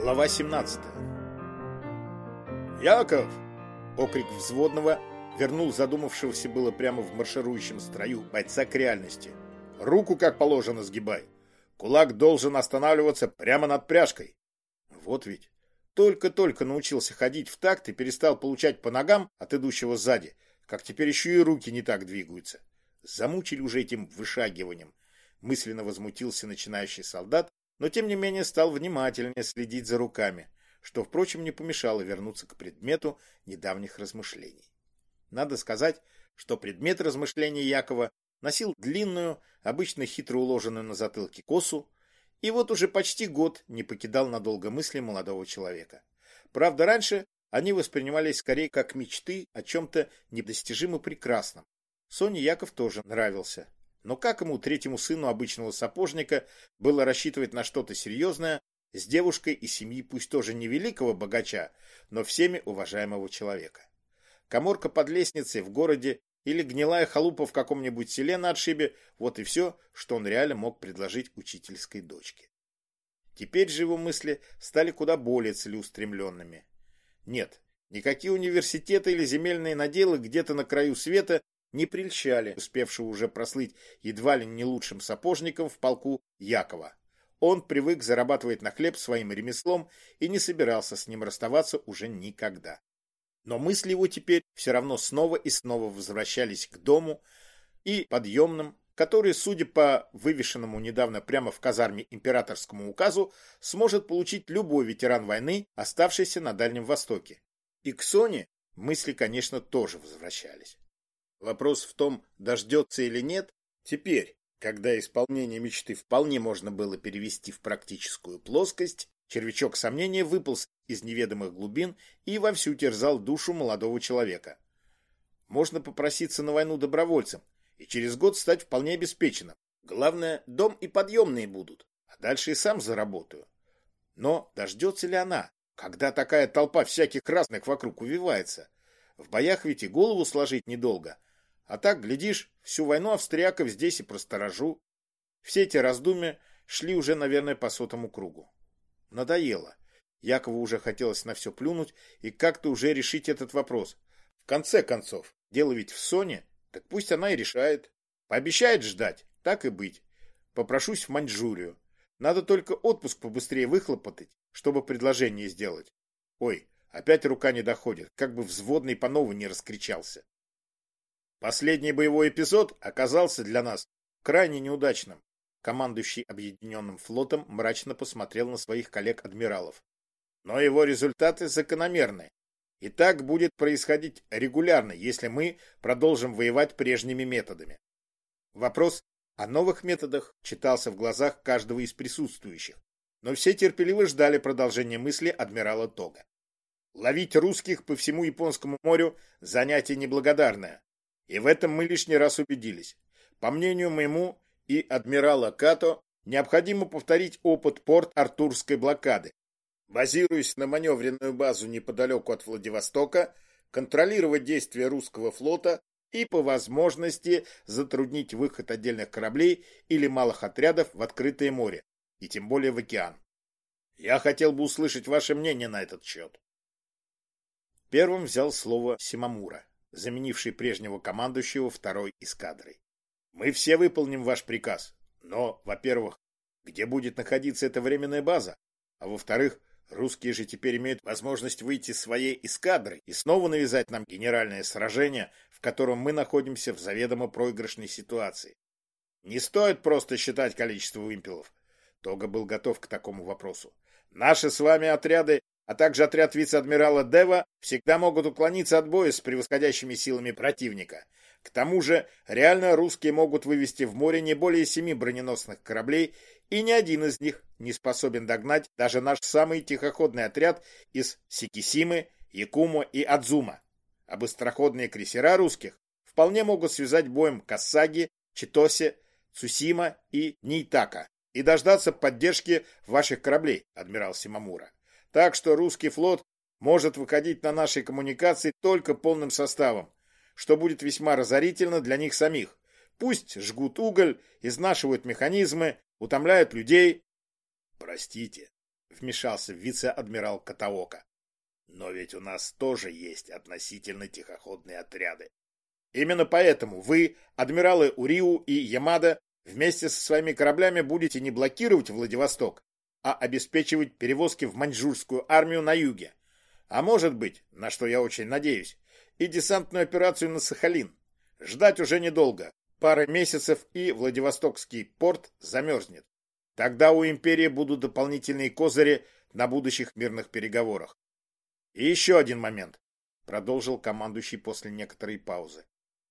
Глава 17 «Яков!» — окрик взводного вернул задумавшегося было прямо в марширующем строю бойца к реальности. «Руку, как положено, сгибай. Кулак должен останавливаться прямо над пряжкой». Вот ведь. Только-только научился ходить в такт и перестал получать по ногам от идущего сзади, как теперь еще и руки не так двигаются. Замучили уже этим вышагиванием. Мысленно возмутился начинающий солдат, но тем не менее стал внимательнее следить за руками, что, впрочем, не помешало вернуться к предмету недавних размышлений. Надо сказать, что предмет размышлений Якова носил длинную, обычно хитро уложенную на затылке косу, и вот уже почти год не покидал надолго мысли молодого человека. Правда, раньше они воспринимались скорее как мечты о чем-то недостижимо прекрасном. Соне Яков тоже нравился. Но как ему, третьему сыну обычного сапожника, было рассчитывать на что-то серьезное с девушкой и семьи, пусть тоже не великого богача, но всеми уважаемого человека? Коморка под лестницей в городе или гнилая халупа в каком-нибудь селе на отшибе – вот и все, что он реально мог предложить учительской дочке. Теперь же его мысли стали куда более целеустремленными. Нет, никакие университеты или земельные наделы где-то на краю света не прельщали успевшего уже прослыть едва ли не лучшим сапожником в полку Якова. Он привык зарабатывать на хлеб своим ремеслом и не собирался с ним расставаться уже никогда. Но мысли его теперь все равно снова и снова возвращались к дому и подъемным, который, судя по вывешенному недавно прямо в казарме императорскому указу, сможет получить любой ветеран войны, оставшийся на Дальнем Востоке. И к Соне мысли, конечно, тоже возвращались. Вопрос в том, дождется или нет, теперь, когда исполнение мечты вполне можно было перевести в практическую плоскость, червячок сомнения выполз из неведомых глубин и вовсю терзал душу молодого человека. Можно попроситься на войну добровольцем и через год стать вполне обеспеченным. Главное, дом и подъемные будут, а дальше и сам заработаю. Но дождется ли она, когда такая толпа всяких разных вокруг увивается? В боях ведь и голову сложить недолго, а так, глядишь, всю войну австрияков здесь и просторожу. Все эти раздумья шли уже, наверное, по сотому кругу. Надоело. Якову уже хотелось на все плюнуть и как-то уже решить этот вопрос. В конце концов, дело ведь в Соне, так пусть она и решает. Пообещает ждать, так и быть. Попрошусь в Маньчжурию. Надо только отпуск побыстрее выхлопотать, чтобы предложение сделать. Ой, опять рука не доходит, как бы взводный по новой не раскричался. Последний боевой эпизод оказался для нас крайне неудачным. Командующий Объединенным флотом мрачно посмотрел на своих коллег-адмиралов. Но его результаты закономерны. И так будет происходить регулярно, если мы продолжим воевать прежними методами. Вопрос о новых методах читался в глазах каждого из присутствующих, но все терпеливо ждали продолжения мысли адмирала Тога. Ловить русских по всему Японскому морю – занятие неблагодарное. И в этом мы лишний раз убедились. По мнению моему и адмирала Като, необходимо повторить опыт порт-артурской блокады. Базируясь на маневренную базу неподалеку от Владивостока, контролировать действия русского флота и по возможности затруднить выход отдельных кораблей или малых отрядов в открытое море, и тем более в океан. Я хотел бы услышать ваше мнение на этот счет. Первым взял слово Симамура заменивший прежнего командующего второй эскадрой. Мы все выполним ваш приказ, но, во-первых, где будет находиться эта временная база? А во-вторых, русские же теперь имеют возможность выйти своей эскадрой и снова навязать нам генеральное сражение, в котором мы находимся в заведомо проигрышной ситуации. Не стоит просто считать количество вымпелов. Тога был готов к такому вопросу. Наши с вами отряды а также отряд вице-адмирала Дева всегда могут уклониться от боя с превосходящими силами противника. К тому же, реально русские могут вывести в море не более семи броненосных кораблей, и ни один из них не способен догнать даже наш самый тихоходный отряд из Сикисимы, Якумо и Адзума. А быстроходные крейсера русских вполне могут связать боем Кассаги, Читосе, Цусима и Нейтака и дождаться поддержки ваших кораблей, адмирал Симамура. Так что русский флот может выходить на наши коммуникации только полным составом, что будет весьма разорительно для них самих. Пусть жгут уголь, изнашивают механизмы, утомляют людей. Простите, вмешался вице-адмирал Катаока. Но ведь у нас тоже есть относительно тихоходные отряды. Именно поэтому вы, адмиралы Уриу и Ямада, вместе со своими кораблями будете не блокировать Владивосток, а обеспечивать перевозки в маньчжурскую армию на юге. А может быть, на что я очень надеюсь, и десантную операцию на Сахалин. Ждать уже недолго. Пара месяцев и Владивостокский порт замерзнет. Тогда у империи будут дополнительные козыри на будущих мирных переговорах. И еще один момент, продолжил командующий после некоторой паузы.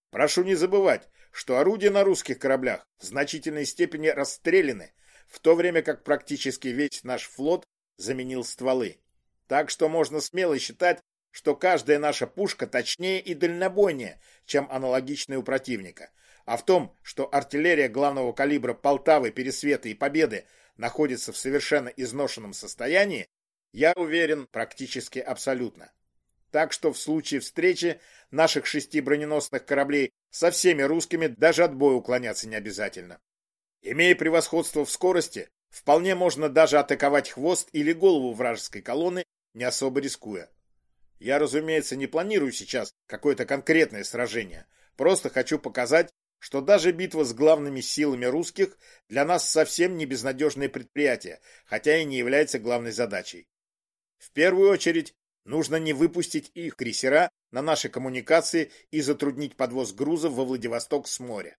Прошу не забывать, что орудия на русских кораблях в значительной степени расстреляны, в то время как практически весь наш флот заменил стволы. Так что можно смело считать, что каждая наша пушка точнее и дальнобойнее, чем аналогичная у противника. А в том, что артиллерия главного калибра Полтавы, Пересвета и Победы находится в совершенно изношенном состоянии, я уверен практически абсолютно. Так что в случае встречи наших шести броненосных кораблей со всеми русскими даже от боя уклоняться не обязательно. Имея превосходство в скорости, вполне можно даже атаковать хвост или голову вражеской колонны, не особо рискуя. Я, разумеется, не планирую сейчас какое-то конкретное сражение. Просто хочу показать, что даже битва с главными силами русских для нас совсем не безнадежное предприятие, хотя и не является главной задачей. В первую очередь, нужно не выпустить их крейсера на наши коммуникации и затруднить подвоз грузов во Владивосток с моря.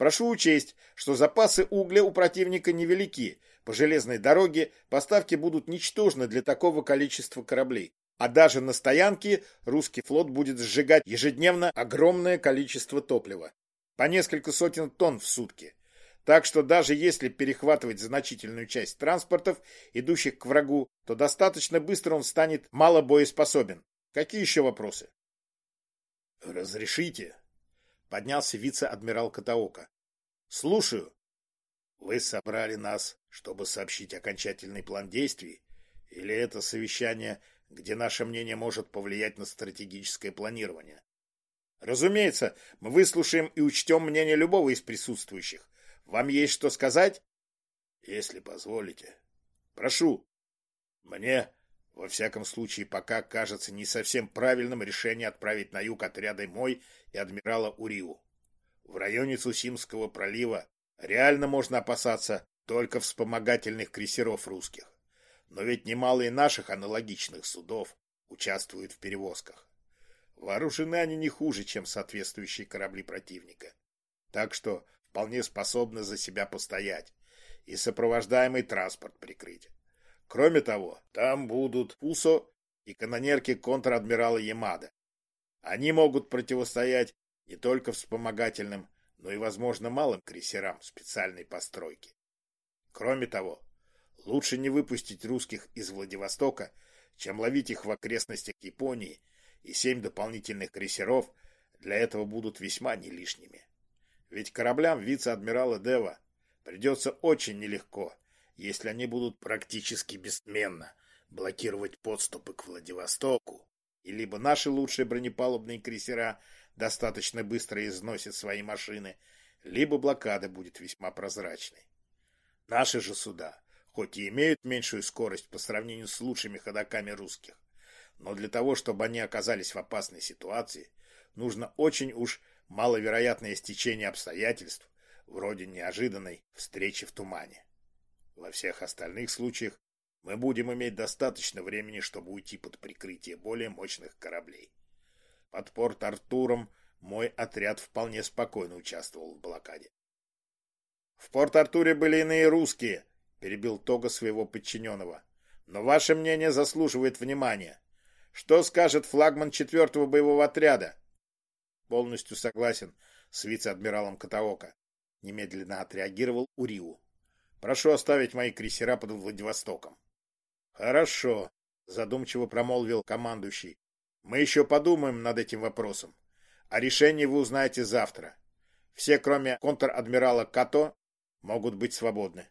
Прошу учесть, что запасы угля у противника невелики. По железной дороге поставки будут ничтожны для такого количества кораблей. А даже на стоянке русский флот будет сжигать ежедневно огромное количество топлива. По несколько сотен тонн в сутки. Так что даже если перехватывать значительную часть транспортов, идущих к врагу, то достаточно быстро он станет мало боеспособен. Какие еще вопросы? Разрешите? Поднялся вице-адмирал Катаока. Слушаю. Вы собрали нас, чтобы сообщить окончательный план действий? Или это совещание, где наше мнение может повлиять на стратегическое планирование? Разумеется, мы выслушаем и учтем мнение любого из присутствующих. Вам есть что сказать? Если позволите. Прошу. Мне во всяком случае, пока кажется не совсем правильным решение отправить на юг отряды мой и адмирала Уриу. В районе Цусимского пролива реально можно опасаться только вспомогательных крейсеров русских. Но ведь немало и наших аналогичных судов участвуют в перевозках. Вооружены они не хуже, чем соответствующие корабли противника. Так что вполне способны за себя постоять и сопровождаемый транспорт прикрыть. Кроме того, там будут Пусо и канонерки контр-адмирала Ямада. Они могут противостоять не только вспомогательным, но и, возможно, малым крейсерам специальной постройки. Кроме того, лучше не выпустить русских из Владивостока, чем ловить их в окрестностях Японии, и семь дополнительных крейсеров для этого будут весьма не лишними. Ведь кораблям вице-адмирала Дева придется очень нелегко – если они будут практически бессменно блокировать подступы к Владивостоку, и либо наши лучшие бронепалубные крейсера достаточно быстро износят свои машины, либо блокада будет весьма прозрачной. Наши же суда, хоть и имеют меньшую скорость по сравнению с лучшими ходоками русских, но для того, чтобы они оказались в опасной ситуации, нужно очень уж маловероятное стечение обстоятельств, вроде неожиданной встречи в тумане. Во всех остальных случаях мы будем иметь достаточно времени, чтобы уйти под прикрытие более мощных кораблей. Под порт Артуром мой отряд вполне спокойно участвовал в блокаде. В Порт-Артуре были иные русские, перебил Тога своего подчиненного. Но ваше мнение заслуживает внимания. Что скажет флагман четвертого боевого отряда? Полностью согласен с вице-адмиралом Катаока. Немедленно отреагировал Уриу. Прошу оставить мои крейсера под Владивостоком. Хорошо, задумчиво промолвил командующий. Мы еще подумаем над этим вопросом. А решение вы узнаете завтра. Все, кроме контр-адмирала Като, могут быть свободны.